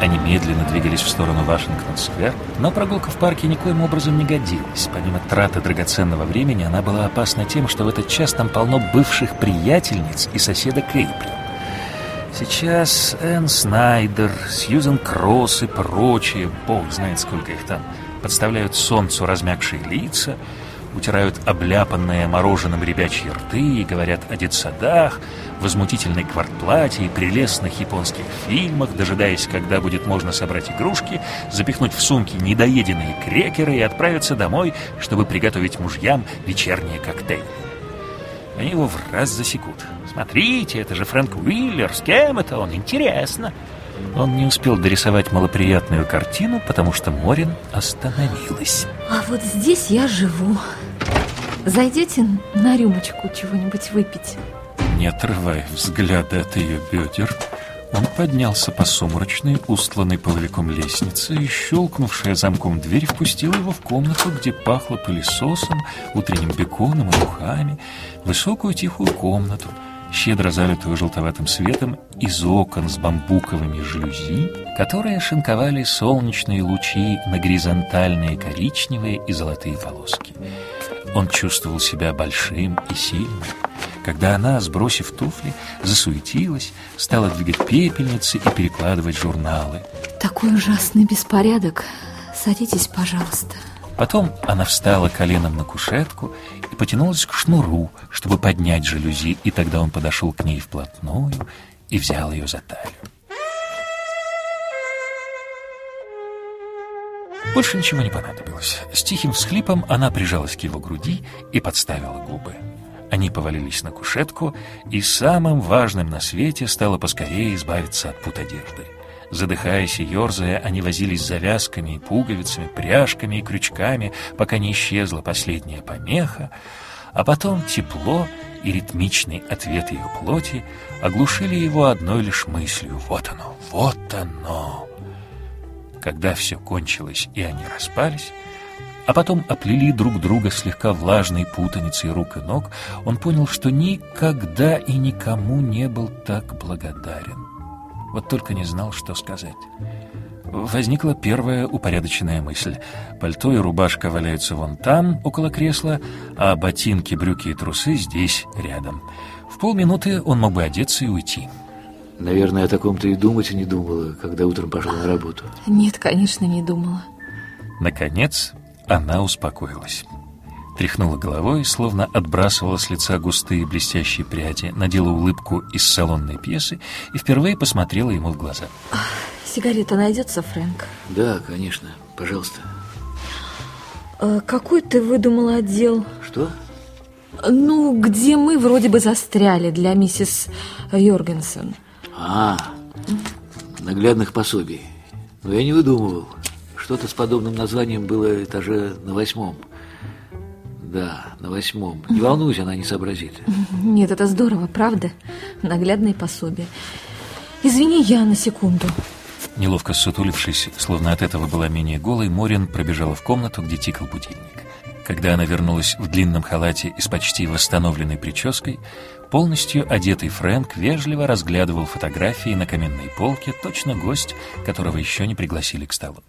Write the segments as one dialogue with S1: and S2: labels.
S1: Они медленно двигались в сторону Вашингтон-сквер, но прогулка в парке никоим образом не годилась. Помимо траты драгоценного времени, она была опасна тем, что в этот час там полно бывших приятельниц и соседа Кейпри. Сейчас Энн Снайдер, Сьюзен Кросс и прочие, бог знает сколько их там, подставляют солнцу размягшие лица, утирают обляпанные мороженым ребячьи рты говорят о детсадах, возмутительной квартплате и прелестных японских фильмах, дожидаясь, когда будет можно собрать игрушки, запихнуть в сумки недоеденные крекеры и отправиться домой, чтобы приготовить мужьям вечерние коктейли. Они его в раз засекут. Смотрите, это же Фрэнк Уиллер, с кем это он? Интересно. Он не успел дорисовать малоприятную картину, потому что Морин остановилась.
S2: А вот здесь я живу. Зайдете на рюмочку чего-нибудь выпить?
S1: Не отрывая взгляда от ее бедер, он поднялся по сумрачной, устланной половиком лестнице, и, щелкнувшая замком дверь, впустила его в комнату, где пахло пылесосом, утренним беконом и духами, высокую тихую комнату, щедро залитую желтоватым светом из окон с бамбуковыми жалюзи, которые шинковали солнечные лучи на горизонтальные коричневые и золотые полоски. Он чувствовал себя большим и сильным, когда она, сбросив туфли, засуетилась, стала двигать пепельницы и перекладывать журналы.
S2: Такой ужасный беспорядок. Садитесь, пожалуйста.
S1: Потом она встала коленом на кушетку и потянулась к шнуру, чтобы поднять жалюзи, и тогда он подошел к ней вплотную и взял ее за талию. Больше ничего не понадобилось. С тихим всхлипом она прижалась к его груди и подставила губы. Они повалились на кушетку, и самым важным на свете стало поскорее избавиться от пут одежды. Задыхаясь и ерзая, они возились с завязками и пуговицами, пряжками и крючками, пока не исчезла последняя помеха, а потом тепло и ритмичный ответ ее плоти оглушили его одной лишь мыслью «Вот оно, вот оно!». Когда все кончилось и они распались, а потом оплели друг друга слегка влажной путаницей рук и ног, он понял, что никогда и никому не был так благодарен. Вот только не знал, что сказать. Возникла первая упорядоченная мысль. Пальто и рубашка валяются вон там, около кресла, а ботинки, брюки и трусы здесь, рядом. В полминуты он мог бы одеться и уйти.
S3: Наверное, о таком ты и думать и не думала, когда утром пошла на работу.
S2: Нет, конечно, не думала.
S1: Наконец, она успокоилась. Тряхнула головой, словно отбрасывала с лица густые блестящие пряди, надела улыбку из салонной пьесы и впервые посмотрела ему в глаза.
S2: Сигарета найдется, Фрэнк?
S3: Да, конечно. Пожалуйста.
S2: А какой ты выдумала отдел?
S3: Что?
S2: Ну, где мы вроде бы застряли для миссис Йоргенсен.
S3: А, наглядных пособий. Но я не выдумывал. Что-то с подобным названием было этаже на восьмом. Да, на восьмом. Не волнуйся, она не сообразит.
S2: Нет, это здорово, правда? Наглядные пособия. Извини, я на секунду.
S1: Неловко сутулившись, словно от этого была менее голой, Морин пробежала в комнату, где тикал будильник. Когда она вернулась в длинном халате и с почти восстановленной прической, полностью одетый Фрэнк вежливо разглядывал фотографии на каменной полке, точно гость, которого еще не пригласили к столу.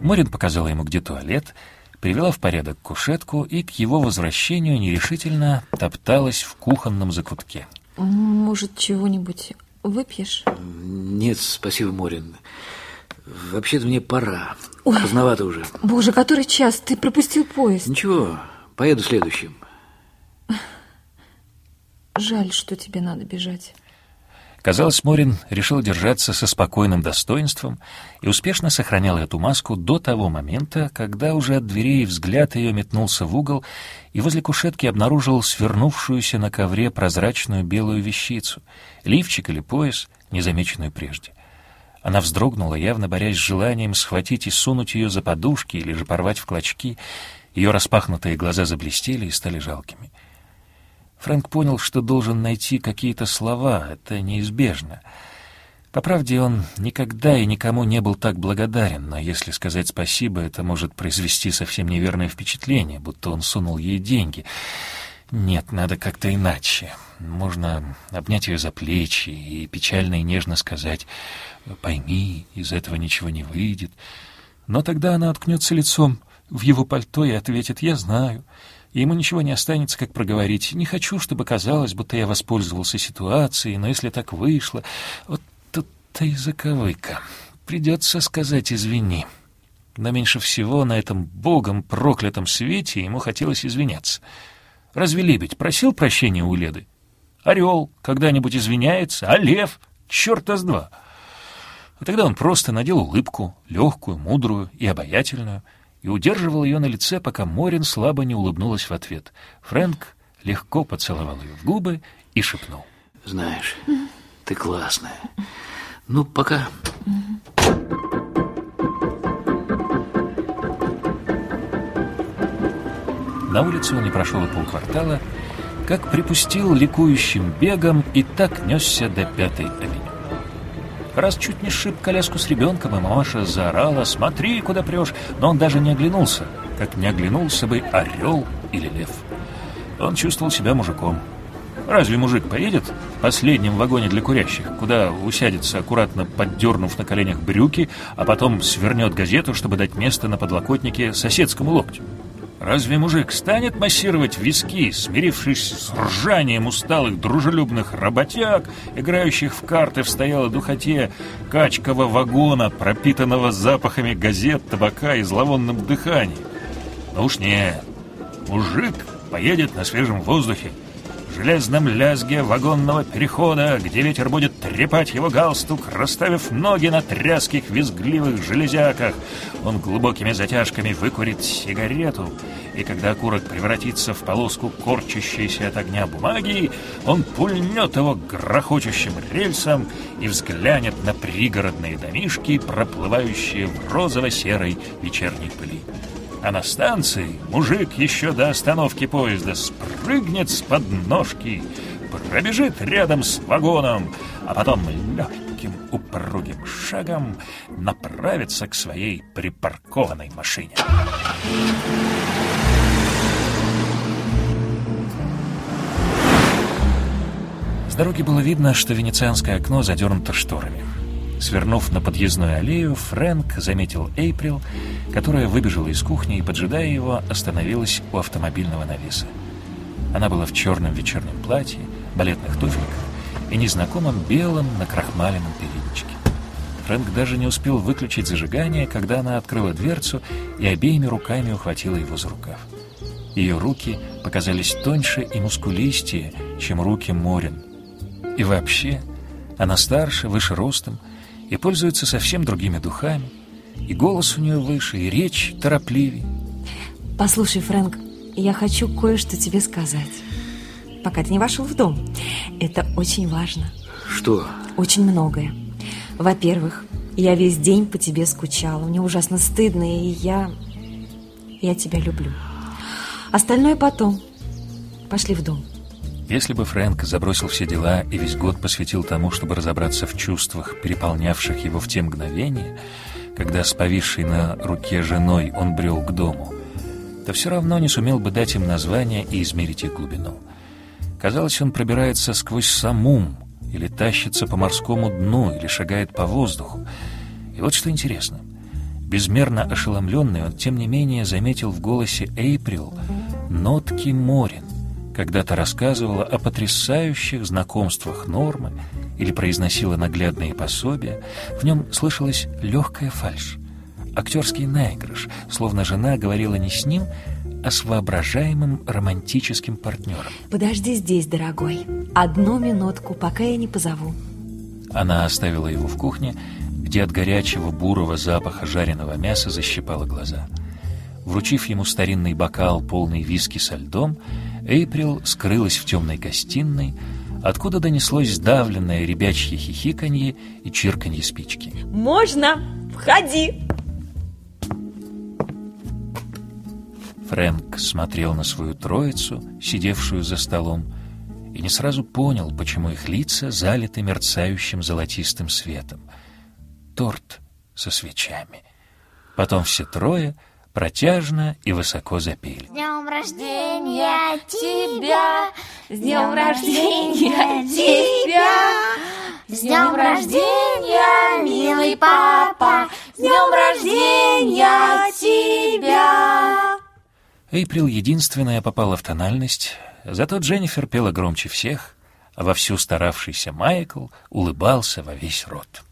S1: Морин показала ему, где туалет, привела в порядок кушетку и к его возвращению нерешительно топталась в кухонном закутке.
S2: Может, чего-нибудь выпьешь?
S3: Нет, спасибо, Морин. Вообще-то мне пора. Ой. Поздновато уже.
S2: Боже, который час? Ты пропустил поезд.
S3: Ничего, поеду следующим.
S2: Жаль, что тебе надо бежать.
S1: Казалось, Морин решил держаться со спокойным достоинством и успешно сохранял эту маску до того момента, когда уже от дверей взгляд ее метнулся в угол и возле кушетки обнаружил свернувшуюся на ковре прозрачную белую вещицу, лифчик или пояс, незамеченную прежде. Она вздрогнула, явно борясь с желанием схватить и сунуть ее за подушки или же порвать в клочки. Ее распахнутые глаза заблестели и стали жалкими. Фрэнк понял, что должен найти какие-то слова, это неизбежно. По правде, он никогда и никому не был так благодарен, но если сказать спасибо, это может произвести совсем неверное впечатление, будто он сунул ей деньги. Нет, надо как-то иначе. можно обнять ее за плечи и печально и нежно сказать «Пойми, из этого ничего не выйдет». Но тогда она откнется лицом в его пальто и ответит «Я знаю». И ему ничего не останется, как проговорить. Не хочу, чтобы казалось, будто я воспользовался ситуацией, но если так вышло... Вот тут-то и заковыка. Придется сказать «извини». Но меньше всего на этом богом проклятом свете ему хотелось извиняться. Разве лебедь просил прощения у Леды? Орел когда-нибудь извиняется, а лев — черта с два. А тогда он просто надел улыбку, легкую, мудрую и обаятельную, и удерживал ее на лице, пока Морин слабо не улыбнулась в ответ. Фрэнк легко поцеловал ее в губы и шепнул.
S3: Знаешь, ты классная. Ну, пока.
S1: На улице он не прошел и полквартала, как припустил ликующим бегом и так несся до пятой авеню. Раз чуть не сшиб коляску с ребенком, и мамаша заорала «Смотри, куда прешь!» Но он даже не оглянулся, как не оглянулся бы орел или лев. Он чувствовал себя мужиком. Разве мужик поедет в последнем вагоне для курящих, куда усядется, аккуратно поддернув на коленях брюки, а потом свернет газету, чтобы дать место на подлокотнике соседскому локтю? Разве мужик станет массировать виски, смирившись с ржанием усталых дружелюбных работяг, играющих в карты в стоялой духоте качкового вагона, пропитанного запахами газет, табака и зловонным дыханием? Ну уж нет. Мужик поедет на свежем воздухе, железном лязге вагонного перехода, где ветер будет трепать его галстук, расставив ноги на тряских визгливых железяках. Он глубокими затяжками выкурит сигарету, и когда окурок превратится в полоску корчащейся от огня бумаги, он пульнет его грохочущим рельсом и взглянет на пригородные домишки, проплывающие в розово-серой вечерней пыли. А на станции мужик еще до остановки поезда спрыгнет с подножки, пробежит рядом с вагоном, а потом легким упругим шагом направится к своей припаркованной машине. С дороги было видно, что венецианское окно задернуто шторами. Свернув на подъездную аллею, Фрэнк заметил Эйприл, которая выбежала из кухни и, поджидая его, остановилась у автомобильного навеса. Она была в черном вечернем платье, балетных туфельках и незнакомом белом накрахмаленном передничке. Фрэнк даже не успел выключить зажигание, когда она открыла дверцу и обеими руками ухватила его за рукав. Ее руки показались тоньше и мускулистее, чем руки Морин. И вообще, она старше, выше ростом, и пользуется совсем другими духами. И голос у нее выше, и речь торопливее.
S2: Послушай, Фрэнк, я хочу кое-что тебе сказать. Пока ты не вошел в дом. Это очень важно.
S3: Что?
S2: Очень многое. Во-первых, я весь день по тебе скучала. Мне ужасно стыдно, и я... Я тебя люблю. Остальное потом. Пошли в дом.
S1: Если бы Фрэнк забросил все дела и весь год посвятил тому, чтобы разобраться в чувствах, переполнявших его в те мгновения, когда с повисшей на руке женой он брел к дому, то все равно не сумел бы дать им название и измерить их глубину. Казалось, он пробирается сквозь самум, или тащится по морскому дну, или шагает по воздуху. И вот что интересно. Безмерно ошеломленный, он, тем не менее, заметил в голосе Эйприл нотки Морин когда-то рассказывала о потрясающих знакомствах Нормы или произносила наглядные пособия, в нем слышалась легкая фальшь, актерский наигрыш, словно жена говорила не с ним, а с воображаемым романтическим партнером.
S2: Подожди здесь, дорогой. Одну минутку, пока я не позову.
S1: Она оставила его в кухне, где от горячего бурого запаха жареного мяса защипала глаза. Вручив ему старинный бокал, полный виски со льдом, Эйприл скрылась в темной гостиной, откуда донеслось сдавленное ребячье хихиканье и чирканье спички.
S2: «Можно! Входи!»
S1: Фрэнк смотрел на свою троицу, сидевшую за столом, и не сразу понял, почему их лица залиты мерцающим золотистым светом. Торт со свечами. Потом все трое протяжно и высоко запели.
S4: С днем рождения тебя!
S2: С днем рождения тебя!
S4: С днем рождения, милый папа! С днем рождения тебя!
S1: Эйприл единственная попала в тональность, зато Дженнифер пела громче всех, а вовсю старавшийся Майкл улыбался во весь рот.